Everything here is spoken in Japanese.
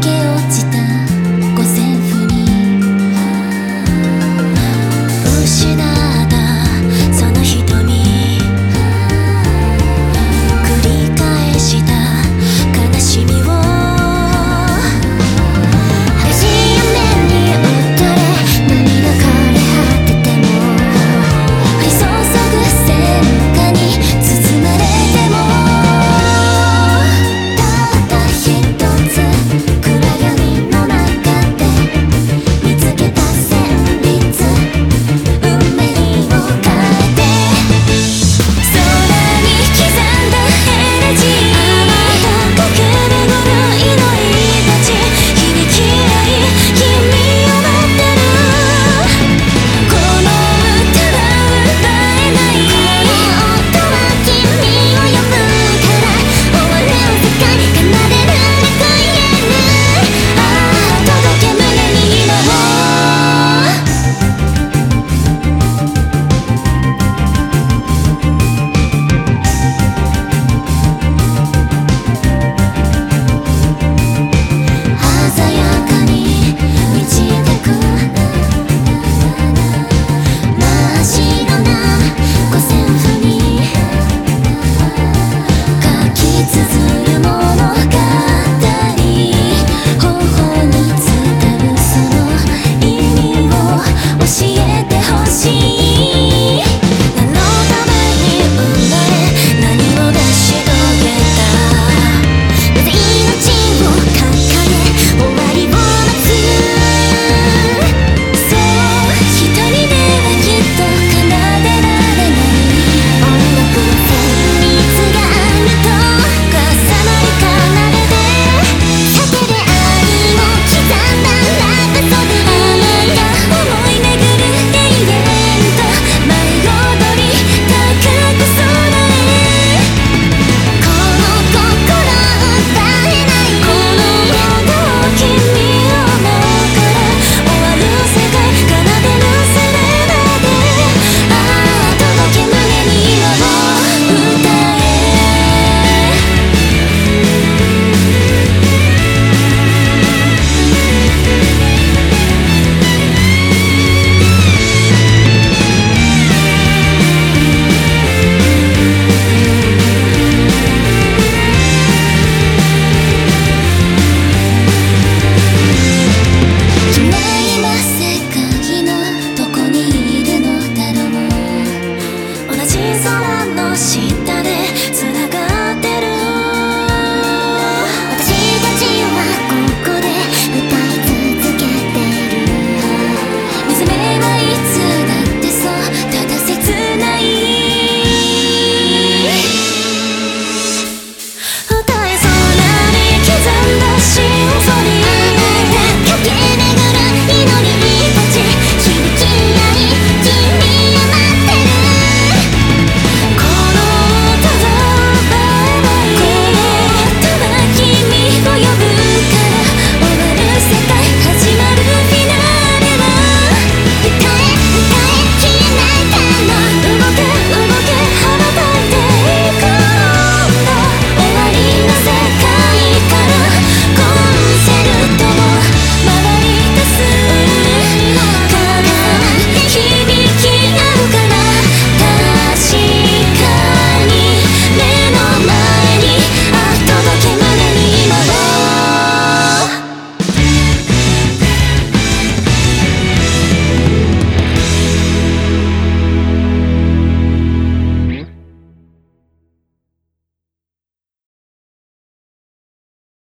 け落ちた